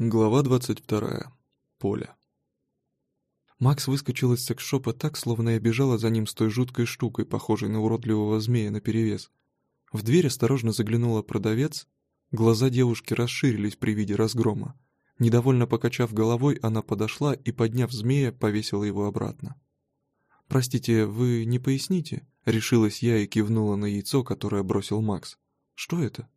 Глава 22. Поле. Макс выскочил из секс-шопа так, словно я бежала за ним с той жуткой штукой, похожей на уродливого змея наперевес. В дверь осторожно заглянула продавец. Глаза девушки расширились при виде разгрома. Недовольно покачав головой, она подошла и, подняв змея, повесила его обратно. «Простите, вы не поясните?» — решилась я и кивнула на яйцо, которое бросил Макс. «Что это?»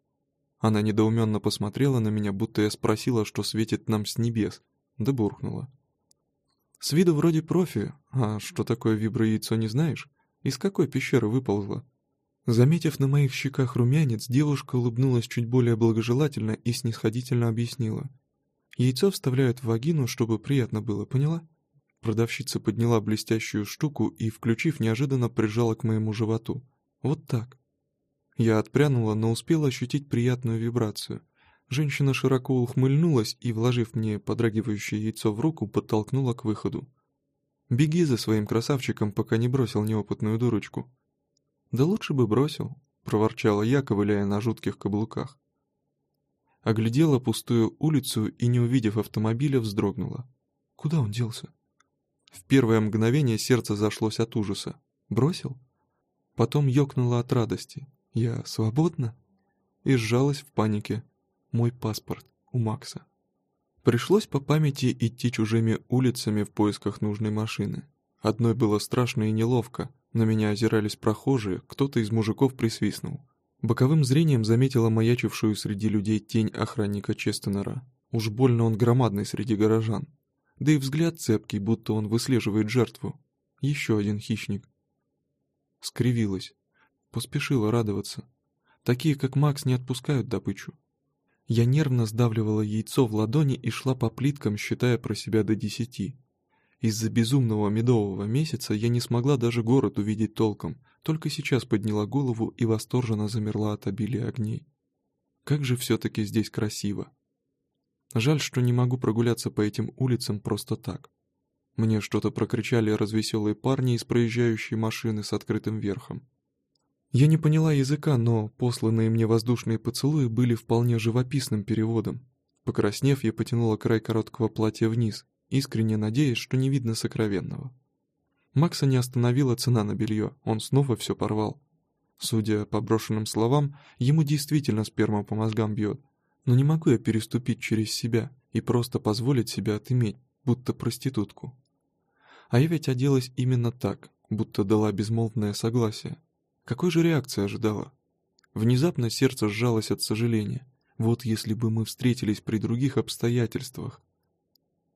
Она недоуменно посмотрела на меня, будто я спросила, что светит нам с небес, да буркнула. «С виду вроде профи, а что такое вибро-яйцо не знаешь? Из какой пещеры выползла?» Заметив на моих щеках румянец, девушка улыбнулась чуть более благожелательно и снисходительно объяснила. «Яйцо вставляют в вагину, чтобы приятно было, поняла?» Продавщица подняла блестящую штуку и, включив, неожиданно прижала к моему животу. «Вот так. Я отпрянула, но успела ощутить приятную вибрацию. Женщина широко ухмыльнулась и, вложив мне подрагивающее яйцо в руку, подтолкнула к выходу. «Беги за своим красавчиком, пока не бросил неопытную дурочку». «Да лучше бы бросил», — проворчала я, ковыляя на жутких каблуках. Оглядела пустую улицу и, не увидев автомобиля, вздрогнула. Куда он делся? В первое мгновение сердце зашлось от ужаса. Бросил? Потом ёкнуло от радости. «Я свободна?» И сжалась в панике. Мой паспорт у Макса. Пришлось по памяти идти чужими улицами в поисках нужной машины. Одной было страшно и неловко, на меня озирались прохожие, кто-то из мужиков присвистнул. Боковым зрением заметила маячившую среди людей тень охранника Честенера. Уж больно он громадный среди горожан. Да и взгляд цепкий, будто он выслеживает жертву. Еще один хищник. Скривилась. Поспешила радоваться. Такие, как Макс, не отпускают добычу. Я нервно сдавливала яйцо в ладони и шла по плиткам, считая про себя до десяти. Из-за безумного медового месяца я не смогла даже город увидеть толком, только сейчас подняла голову и восторженно замерла от обилия огней. Как же все-таки здесь красиво. Жаль, что не могу прогуляться по этим улицам просто так. Мне что-то прокричали развеселые парни из проезжающей машины с открытым верхом. Я не поняла языка, но посланные мне воздушные поцелуи были вполне живописным переводом. Покраснев, я потянула край короткого платья вниз, искренне надеясь, что не видно сокровенного. Макса не остановила цена на белье, он снова все порвал. Судя по брошенным словам, ему действительно сперма по мозгам бьет. Но не могу я переступить через себя и просто позволить себя отыметь, будто проститутку. А я ведь оделась именно так, будто дала безмолвное согласие. Какой же реакции ожидала? Внезапно сердце сжалось от сожаления. Вот если бы мы встретились при других обстоятельствах.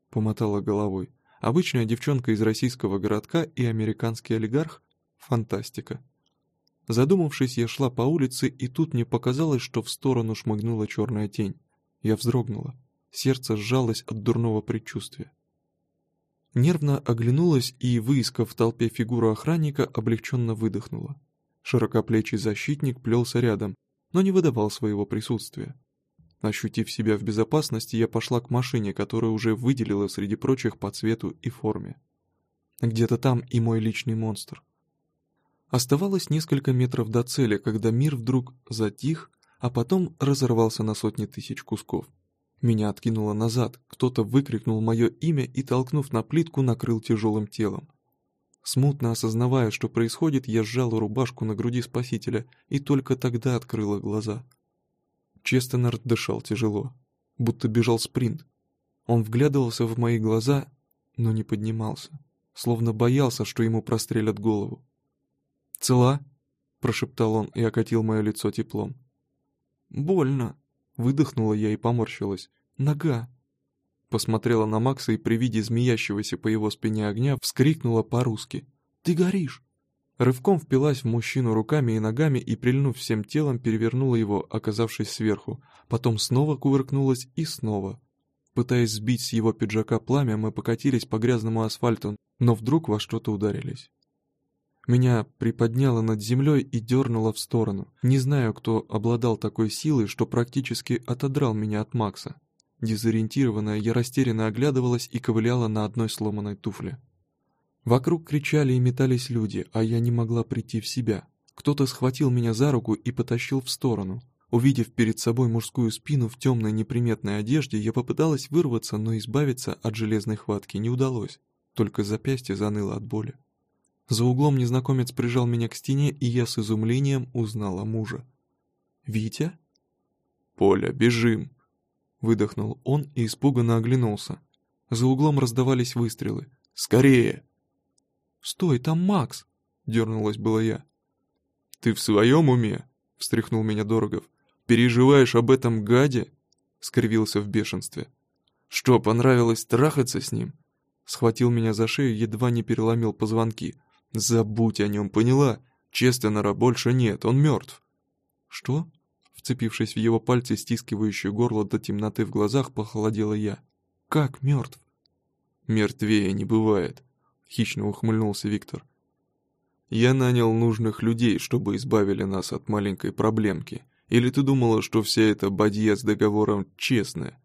Помотала головой. Обычная девчонка из российского городка и американский олигарх? Фантастика. Задумавшись, я шла по улице, и тут мне показалось, что в сторону шмыгнула черная тень. Я вздрогнула. Сердце сжалось от дурного предчувствия. Нервно оглянулась и, выискав в толпе фигуру охранника, облегченно выдохнула. Широкоплечий защитник плелся рядом, но не выдавал своего присутствия. Ощутив себя в безопасности, я пошла к машине, которую уже выделила среди прочих по цвету и форме. Где-то там и мой личный монстр. Оставалось несколько метров до цели, когда мир вдруг затих, а потом разорвался на сотни тысяч кусков. Меня откинуло назад, кто-то выкрикнул мое имя и, толкнув на плитку, накрыл тяжелым телом. Смутно осознавая, что происходит, я сжала рубашку на груди спасителя и только тогда открыла глаза. Честенард дышал тяжело, будто бежал спринт. Он вглядывался в мои глаза, но не поднимался, словно боялся, что ему прострелят голову. «Цела?» — прошептал он и окатил мое лицо теплом. «Больно!» — выдохнула я и поморщилась. «Нога!» Посмотрела на Макса и при виде змеящегося по его спине огня вскрикнула по-русски. «Ты горишь!» Рывком впилась в мужчину руками и ногами и, прильнув всем телом, перевернула его, оказавшись сверху. Потом снова кувыркнулась и снова. Пытаясь сбить с его пиджака пламя, мы покатились по грязному асфальту, но вдруг во что-то ударились. Меня приподняло над землей и дернуло в сторону. Не знаю, кто обладал такой силой, что практически отодрал меня от Макса. Дезориентированная, я растерянно оглядывалась и ковыляла на одной сломанной туфле. Вокруг кричали и метались люди, а я не могла прийти в себя. Кто-то схватил меня за руку и потащил в сторону. Увидев перед собой мужскую спину в темной неприметной одежде, я попыталась вырваться, но избавиться от железной хватки не удалось. Только запястье заныло от боли. За углом незнакомец прижал меня к стене, и я с изумлением узнала мужа. «Витя?» «Поля, бежим!» Выдохнул он и испуганно оглянулся. За углом раздавались выстрелы. «Скорее!» «Стой, там Макс!» — дернулась была я. «Ты в своем уме?» — встряхнул меня Дорогов. «Переживаешь об этом гаде?» — скривился в бешенстве. «Что, понравилось трахаться с ним?» Схватил меня за шею, едва не переломил позвонки. «Забудь о нем, поняла? Честенера больше нет, он мертв». «Что?» Вцепившись в его пальцы, стискивающие горло до темноты в глазах, похолодела я. «Как мертв?» «Мертвее не бывает», — хищно ухмыльнулся Виктор. «Я нанял нужных людей, чтобы избавили нас от маленькой проблемки. Или ты думала, что вся эта бадья с договором честная?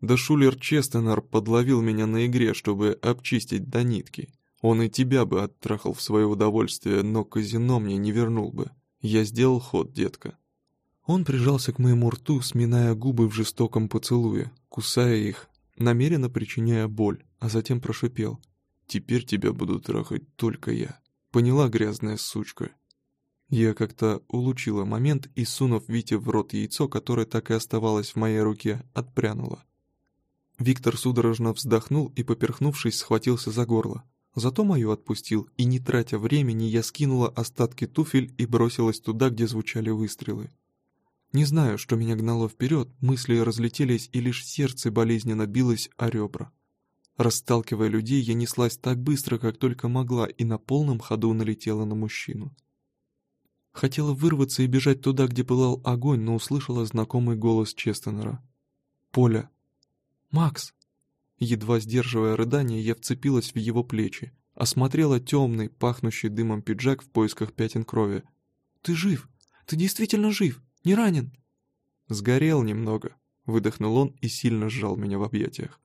Да Шулер Честенар подловил меня на игре, чтобы обчистить до нитки. Он и тебя бы оттрахал в свое удовольствие, но казино мне не вернул бы. Я сделал ход, детка». Он прижался к моему рту, сминая губы в жестоком поцелуе, кусая их, намеренно причиняя боль, а затем прошипел. «Теперь тебя буду трахать только я. Поняла, грязная сучка?» Я как-то улучила момент и, сунув Вите в рот яйцо, которое так и оставалось в моей руке, отпрянула. Виктор судорожно вздохнул и, поперхнувшись, схватился за горло. Зато мою отпустил, и, не тратя времени, я скинула остатки туфель и бросилась туда, где звучали выстрелы. Не знаю, что меня гнало вперед, мысли разлетелись, и лишь сердце болезненно билось о ребра. Расталкивая людей, я неслась так быстро, как только могла, и на полном ходу налетела на мужчину. Хотела вырваться и бежать туда, где пылал огонь, но услышала знакомый голос Честенера. «Поля!» «Макс!» Едва сдерживая рыдание, я вцепилась в его плечи, осмотрела темный, пахнущий дымом пиджак в поисках пятен крови. «Ты жив! Ты действительно жив!» Не ранен?» «Сгорел немного», — выдохнул он и сильно сжал меня в объятиях.